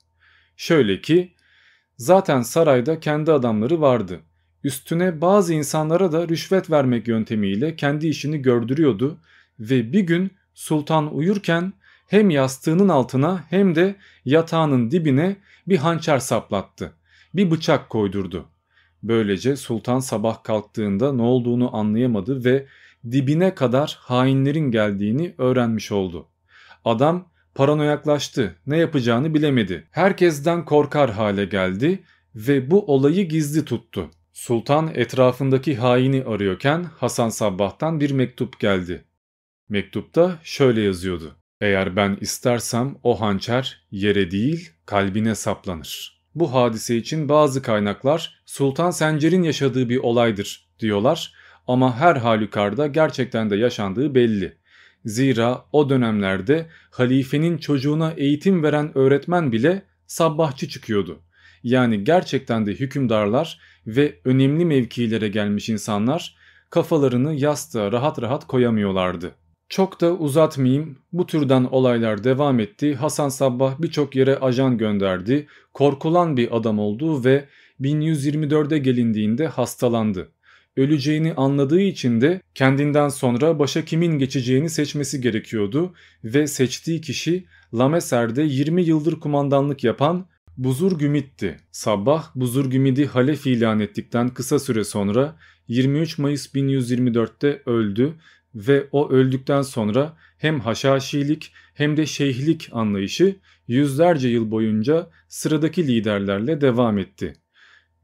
Şöyle ki zaten sarayda kendi adamları vardı. Üstüne bazı insanlara da rüşvet vermek yöntemiyle kendi işini gördürüyordu ve bir gün sultan uyurken hem yastığının altına hem de yatağının dibine bir hançer saplattı. Bir bıçak koydurdu. Böylece sultan sabah kalktığında ne olduğunu anlayamadı ve dibine kadar hainlerin geldiğini öğrenmiş oldu. Adam paranoyaklaştı, ne yapacağını bilemedi. Herkesten korkar hale geldi ve bu olayı gizli tuttu. Sultan etrafındaki haini arıyorken Hasan Sabbah'tan bir mektup geldi. Mektupta şöyle yazıyordu. Eğer ben istersem o hançer yere değil kalbine saplanır. Bu hadise için bazı kaynaklar Sultan Sencer'in yaşadığı bir olaydır diyorlar ama her halükarda gerçekten de yaşandığı belli. Zira o dönemlerde halifenin çocuğuna eğitim veren öğretmen bile sabbahçı çıkıyordu. Yani gerçekten de hükümdarlar ve önemli mevkilere gelmiş insanlar kafalarını yastığa rahat rahat koyamıyorlardı. Çok da uzatmayayım bu türden olaylar devam etti. Hasan Sabbah birçok yere ajan gönderdi. Korkulan bir adam oldu ve 1124'e gelindiğinde hastalandı. öleceğini anladığı için de kendinden sonra başa kimin geçeceğini seçmesi gerekiyordu ve seçtiği kişi Lameser'de 20 yıldır kumandanlık yapan Buzurgümit'ti. Sabbah Buzurgümit'i halef ilan ettikten kısa süre sonra 23 Mayıs 1124'te öldü ve o öldükten sonra hem haşhaşilik hem de şeyhlik anlayışı yüzlerce yıl boyunca sıradaki liderlerle devam etti.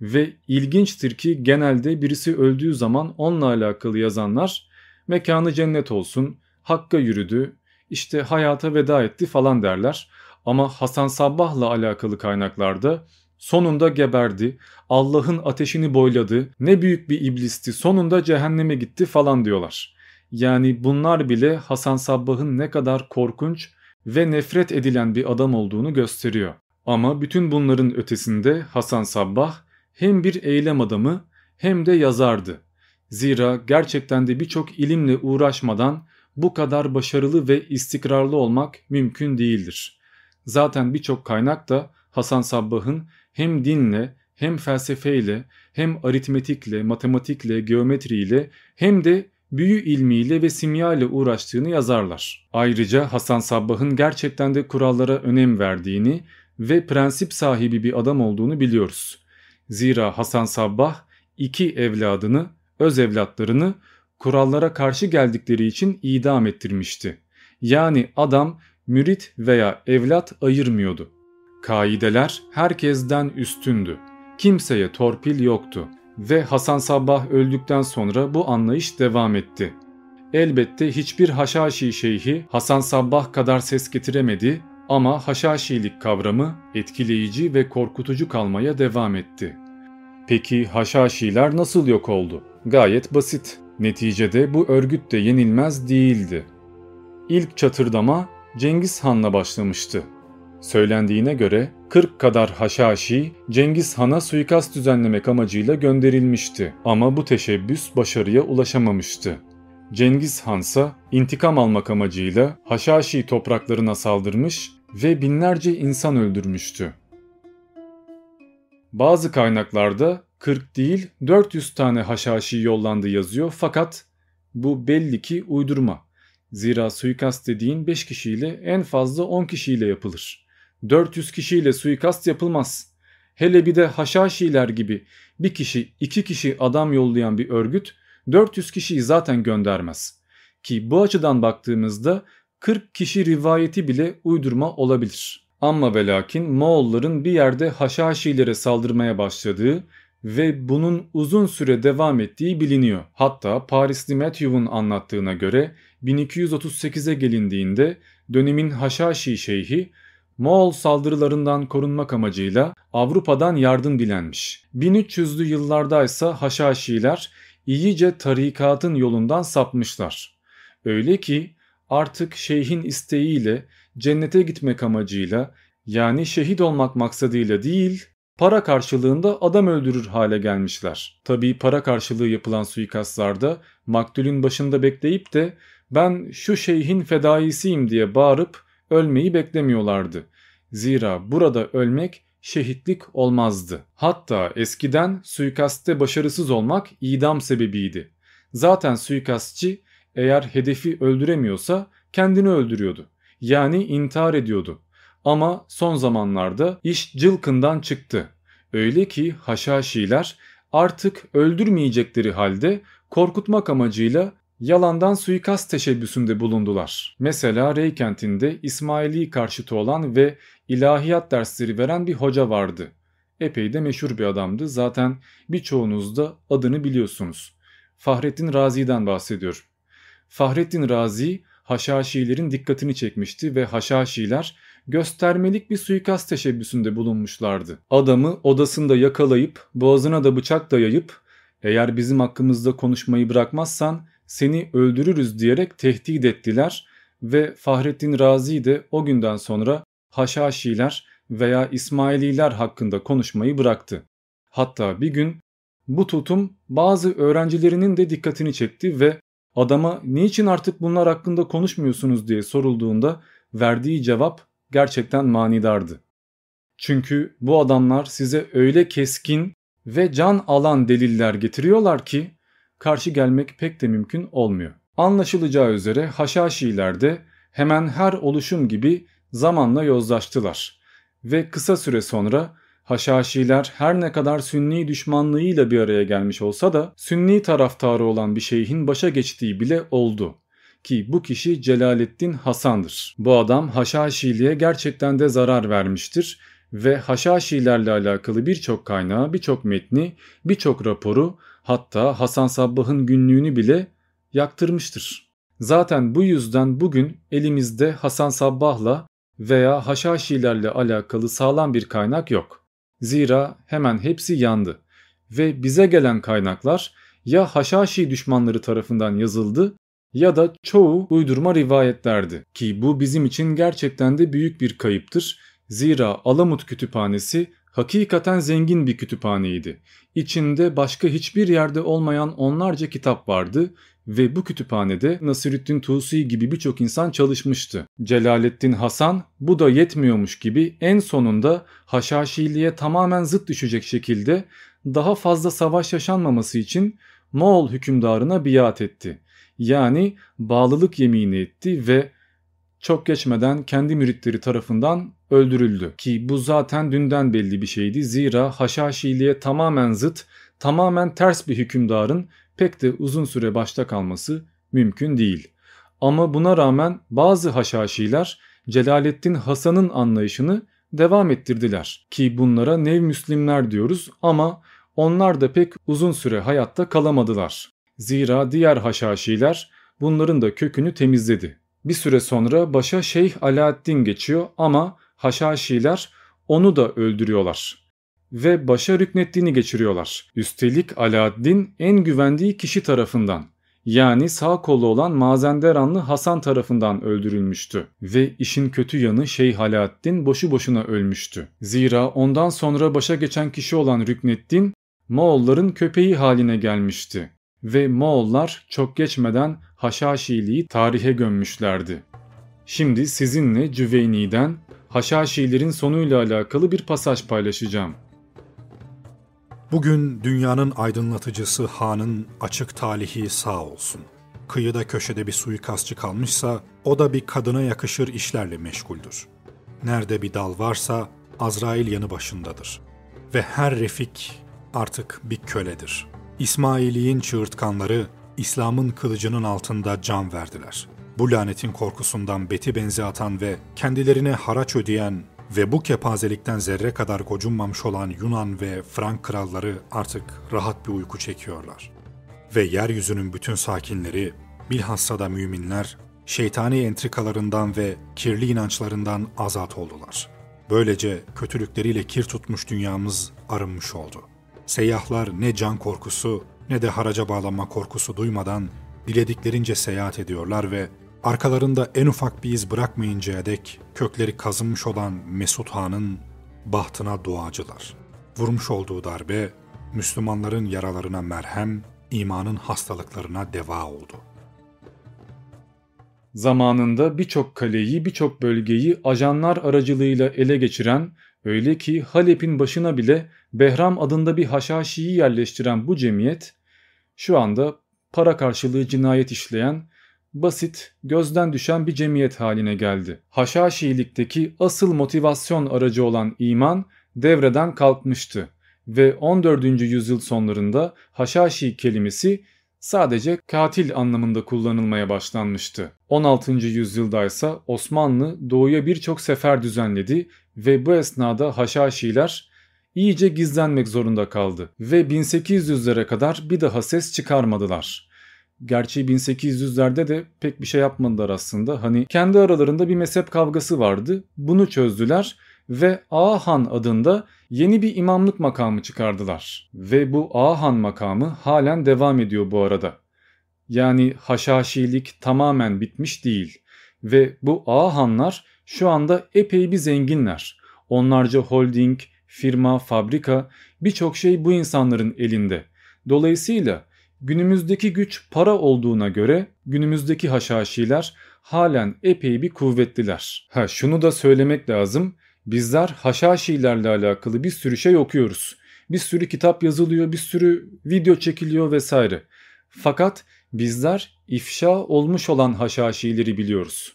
Ve ilginçtir ki genelde birisi öldüğü zaman onunla alakalı yazanlar mekanı cennet olsun, hakka yürüdü, işte hayata veda etti falan derler. Ama Hasan Sabbah'la alakalı kaynaklarda sonunda geberdi, Allah'ın ateşini boyladı, ne büyük bir iblisti, sonunda cehenneme gitti falan diyorlar. Yani bunlar bile Hasan Sabbah'ın ne kadar korkunç ve nefret edilen bir adam olduğunu gösteriyor. Ama bütün bunların ötesinde Hasan Sabbah hem bir eylem adamı hem de yazardı. Zira gerçekten de birçok ilimle uğraşmadan bu kadar başarılı ve istikrarlı olmak mümkün değildir. Zaten birçok kaynak da Hasan Sabbah'ın hem dinle hem felsefeyle hem aritmetikle, matematikle, geometriyle hem de büyü ilmiyle ve simya ile uğraştığını yazarlar. Ayrıca Hasan Sabbah'ın gerçekten de kurallara önem verdiğini ve prensip sahibi bir adam olduğunu biliyoruz. Zira Hasan Sabbah iki evladını, öz evlatlarını kurallara karşı geldikleri için idam ettirmişti. Yani adam mürit veya evlat ayırmıyordu. Kaideler herkesten üstündü. Kimseye torpil yoktu ve Hasan Sabbah öldükten sonra bu anlayış devam etti. Elbette hiçbir Haşhaşi şeyhi Hasan Sabbah kadar ses getiremedi ama Haşhaşilik kavramı etkileyici ve korkutucu kalmaya devam etti. Peki Haşhaşiler nasıl yok oldu? Gayet basit. Neticede bu örgüt de yenilmez değildi. İlk çatırdama Cengiz Han'la başlamıştı. Söylendiğine göre 40 kadar Haşhaşi Cengiz Han'a suikast düzenlemek amacıyla gönderilmişti ama bu teşebbüs başarıya ulaşamamıştı. Cengiz Han ise intikam almak amacıyla Haşhaşi topraklarına saldırmış ve binlerce insan öldürmüştü. Bazı kaynaklarda 40 değil 400 tane Haşhaşi yollandı yazıyor fakat bu belli ki uydurma. Zira suikast dediğin 5 kişiyle en fazla 10 kişiyle yapılır. 400 kişiyle suikast yapılmaz. Hele bir de Haşhaşiler gibi bir kişi iki kişi adam yollayan bir örgüt 400 kişiyi zaten göndermez. Ki bu açıdan baktığımızda 40 kişi rivayeti bile uydurma olabilir. Ama ve lakin Moğolların bir yerde Haşhaşilere saldırmaya başladığı ve bunun uzun süre devam ettiği biliniyor. Hatta Parisli Matthew'un anlattığına göre 1238'e gelindiğinde dönemin Haşhaşi şeyhi Moğol saldırılarından korunmak amacıyla Avrupa'dan yardım dilenmiş. 1300'lü yıllardaysa Haşhaşiler iyice tarikatın yolundan sapmışlar. Öyle ki artık şeyhin isteğiyle cennete gitmek amacıyla yani şehit olmak maksadıyla değil para karşılığında adam öldürür hale gelmişler. Tabii para karşılığı yapılan suikastlarda maktulün başında bekleyip de ben şu şeyhin fedaisiyim diye bağırıp ölmeyi beklemiyorlardı. Zira burada ölmek şehitlik olmazdı. Hatta eskiden suikaste başarısız olmak idam sebebiydi. Zaten suikastçı eğer hedefi öldüremiyorsa kendini öldürüyordu. Yani intihar ediyordu. Ama son zamanlarda iş cılkından çıktı. Öyle ki Haşhaşiler artık öldürmeyecekleri halde korkutmak amacıyla yalandan suikast teşebbüsünde bulundular. Mesela Rey kentinde İsmaili karşıtı olan ve ilahiyat dersleri veren bir hoca vardı. Epey de meşhur bir adamdı. Zaten birçoğunuz da adını biliyorsunuz. Fahrettin Razi'den bahsediyor. Fahrettin Razi Haşhaşilerin dikkatini çekmişti ve Haşhaşiler göstermelik bir suikast teşebbüsünde bulunmuşlardı. Adamı odasında yakalayıp boğazına da bıçak dayayıp eğer bizim hakkımızda konuşmayı bırakmazsan seni öldürürüz diyerek tehdit ettiler ve Fahrettin Razi de o günden sonra Haşhaşiler veya İsmaililer hakkında konuşmayı bıraktı. Hatta bir gün bu tutum bazı öğrencilerinin de dikkatini çekti ve adama niçin artık bunlar hakkında konuşmuyorsunuz diye sorulduğunda verdiği cevap gerçekten manidardı. Çünkü bu adamlar size öyle keskin ve can alan deliller getiriyorlar ki karşı gelmek pek de mümkün olmuyor. Anlaşılacağı üzere Haşhaşiler de hemen her oluşum gibi zamanla yozlaştılar ve kısa süre sonra Haşhaşiler her ne kadar Sünni düşmanlığıyla bir araya gelmiş olsa da Sünni taraftarı olan bir şeyhin başa geçtiği bile oldu. Ki bu kişi Celaleddin Hasan'dır. Bu adam Haşhaşiliğe gerçekten de zarar vermiştir ve Haşhaşilerle alakalı birçok kaynağı, birçok metni, birçok raporu hatta Hasan Sabbah'ın günlüğünü bile yaktırmıştır. Zaten bu yüzden bugün elimizde Hasan Sabbah'la veya Haşhaşilerle alakalı sağlam bir kaynak yok. Zira hemen hepsi yandı ve bize gelen kaynaklar ya Haşhaşi düşmanları tarafından yazıldı ya da çoğu uydurma rivayetlerdi ki bu bizim için gerçekten de büyük bir kayıptır. Zira Alamut Kütüphanesi hakikaten zengin bir kütüphaneydi. İçinde başka hiçbir yerde olmayan onlarca kitap vardı ve bu kütüphanede Nasirüddin Tusi gibi birçok insan çalışmıştı. Celaleddin Hasan bu da yetmiyormuş gibi en sonunda Haşhaşiliğe tamamen zıt düşecek şekilde daha fazla savaş yaşanmaması için Moğol hükümdarına biat etti. Yani bağlılık yemini etti ve çok geçmeden kendi müritleri tarafından öldürüldü. Ki bu zaten dünden belli bir şeydi. Zira Haşhaşiliğe tamamen zıt, tamamen ters bir hükümdarın pek de uzun süre başta kalması mümkün değil. Ama buna rağmen bazı Haşhaşiler Celaleddin Hasan'ın anlayışını devam ettirdiler. Ki bunlara nev Müslimler diyoruz ama onlar da pek uzun süre hayatta kalamadılar. Zira diğer Haşhaşiler bunların da kökünü temizledi. Bir süre sonra başa Şeyh Alaaddin geçiyor ama Haşhaşiler onu da öldürüyorlar ve başa Rükneddin'i geçiriyorlar. Üstelik Alaaddin en güvendiği kişi tarafından yani sağ kolu olan Mazenderanlı Hasan tarafından öldürülmüştü ve işin kötü yanı Şeyh Alaaddin boşu boşuna ölmüştü. Zira ondan sonra başa geçen kişi olan Rükneddin Moğolların köpeği haline gelmişti ve Moğollar çok geçmeden Haşhaşiliği tarihe gömmüşlerdi. Şimdi sizinle Cüveyni'den Haşhaşilerin sonuyla alakalı bir pasaj paylaşacağım. Bugün dünyanın aydınlatıcısı Han'ın açık talihi sağ olsun. Kıyıda köşede bir suikastçı kalmışsa o da bir kadına yakışır işlerle meşguldür. Nerede bir dal varsa Azrail yanı başındadır. Ve her refik artık bir köledir. İsmailiğin çığırtkanları İslam'ın kılıcının altında can verdiler. Bu lanetin korkusundan beti benzi atan ve kendilerine haraç ödeyen ve bu kepazelikten zerre kadar gocunmamış olan Yunan ve Frank kralları artık rahat bir uyku çekiyorlar. Ve yeryüzünün bütün sakinleri, bilhassa da müminler, şeytani entrikalarından ve kirli inançlarından azat oldular. Böylece kötülükleriyle kir tutmuş dünyamız arınmış oldu. Seyyahlar ne can korkusu ne de haraca bağlanma korkusu duymadan dilediklerince seyahat ediyorlar ve arkalarında en ufak bir iz bırakmayıncaya dek kökleri kazınmış olan Mesut Han'ın bahtına duacılar. Vurmuş olduğu darbe Müslümanların yaralarına merhem, imanın hastalıklarına deva oldu. Zamanında birçok kaleyi, birçok bölgeyi ajanlar aracılığıyla ele geçiren, öyle ki Halep'in başına bile Behram adında bir haşhaşiyi yerleştiren bu cemiyet, şu anda para karşılığı cinayet işleyen basit, gözden düşen bir cemiyet haline geldi. Haşhaşilikteki asıl motivasyon aracı olan iman devreden kalkmıştı ve 14. yüzyıl sonlarında Haşhaşi kelimesi sadece katil anlamında kullanılmaya başlanmıştı. 16. yüzyılda ise Osmanlı doğuya birçok sefer düzenledi ve bu esnada Haşhaşiler iyice gizlenmek zorunda kaldı ve 1800'lere kadar bir daha ses çıkarmadılar. Gerçi 1800'lerde de pek bir şey yapmadılar aslında. Hani kendi aralarında bir mezhep kavgası vardı. Bunu çözdüler ve Ahan adında yeni bir imamlık makamı çıkardılar. Ve bu Ahan makamı halen devam ediyor bu arada. Yani haşhaşilik tamamen bitmiş değil. Ve bu Ahanlar şu anda epey bir zenginler. Onlarca holding, firma, fabrika birçok şey bu insanların elinde. Dolayısıyla Günümüzdeki güç para olduğuna göre günümüzdeki haşhaşiler halen epey bir kuvvetliler. Ha şunu da söylemek lazım. Bizler haşhaşilerle alakalı bir sürü şey okuyoruz. Bir sürü kitap yazılıyor, bir sürü video çekiliyor vesaire. Fakat bizler ifşa olmuş olan haşhaşileri biliyoruz.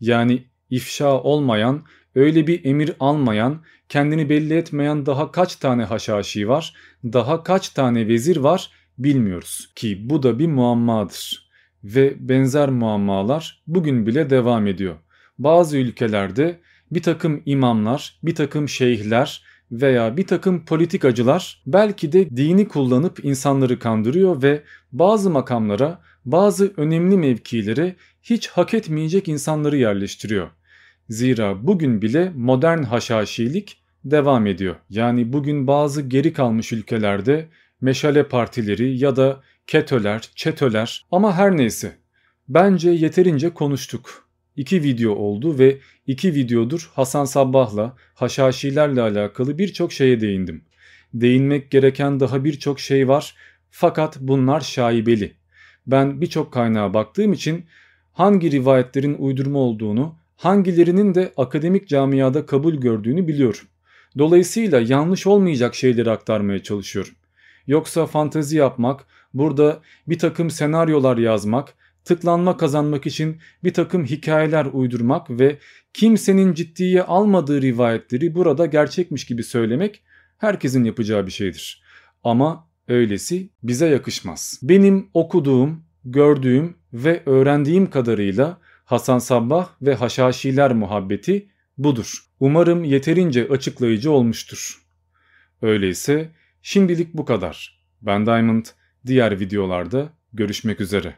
Yani ifşa olmayan, öyle bir emir almayan, kendini belli etmeyen daha kaç tane haşhaşi var, daha kaç tane vezir var bilmiyoruz ki bu da bir muammadır. Ve benzer muammalar bugün bile devam ediyor. Bazı ülkelerde bir takım imamlar, bir takım şeyhler veya bir takım politikacılar belki de dini kullanıp insanları kandırıyor ve bazı makamlara, bazı önemli mevkilere hiç hak etmeyecek insanları yerleştiriyor. Zira bugün bile modern haşhaşilik devam ediyor. Yani bugün bazı geri kalmış ülkelerde meşale partileri ya da ketöler, çetöler ama her neyse. Bence yeterince konuştuk. İki video oldu ve iki videodur Hasan Sabbah'la, haşhaşilerle alakalı birçok şeye değindim. Değinmek gereken daha birçok şey var fakat bunlar şaibeli. Ben birçok kaynağa baktığım için hangi rivayetlerin uydurma olduğunu, hangilerinin de akademik camiada kabul gördüğünü biliyorum. Dolayısıyla yanlış olmayacak şeyleri aktarmaya çalışıyorum. Yoksa fantezi yapmak, burada bir takım senaryolar yazmak, tıklanma kazanmak için bir takım hikayeler uydurmak ve kimsenin ciddiye almadığı rivayetleri burada gerçekmiş gibi söylemek herkesin yapacağı bir şeydir. Ama öylesi bize yakışmaz. Benim okuduğum, gördüğüm ve öğrendiğim kadarıyla Hasan Sabbah ve Haşhaşiler muhabbeti budur. Umarım yeterince açıklayıcı olmuştur. Öyleyse şimdilik bu kadar. Ben Diamond, diğer videolarda görüşmek üzere.